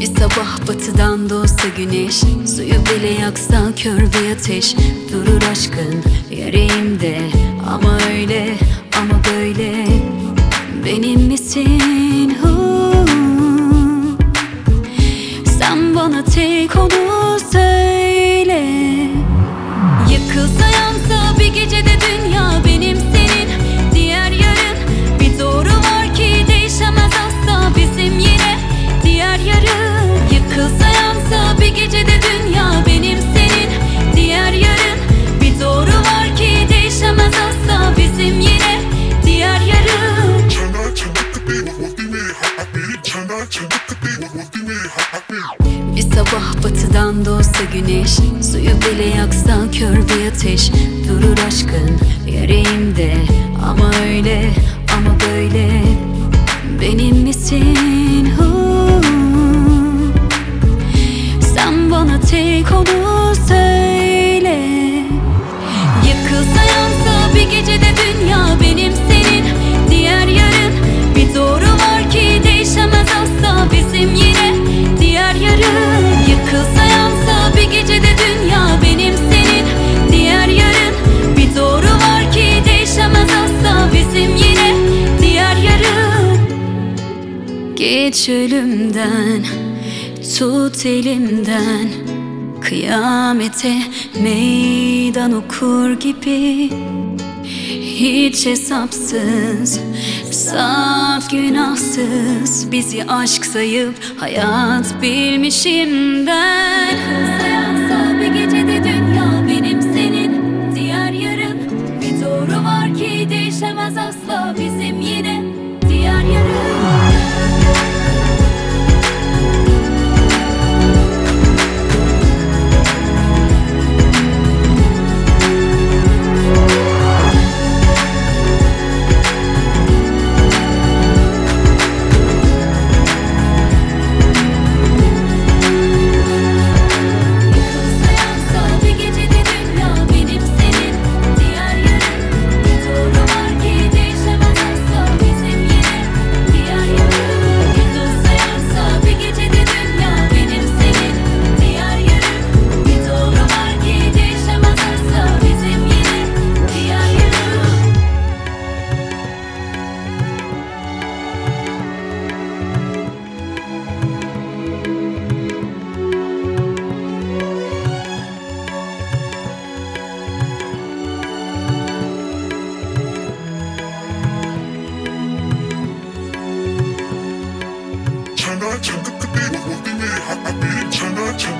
Bir sabah batıdan doğsa güneş Suyu bile yaksa kör bir ateş. Durur aşkın yüreğimde Ama öyle ama böyle. Benim misin? Hu Yanımdan doğsa güneş Suyu bile yaksa kör bir ateş. Durur aşkın yüreğimde Ama öyle ama böyle. Geç ölümden Tut elimden. Kıyamete meydan okur gibi. Hiç hesapsız Saf günahsız. Bizi aşk sayıp hayat bilmişim ben. happy, happy, turn, turn.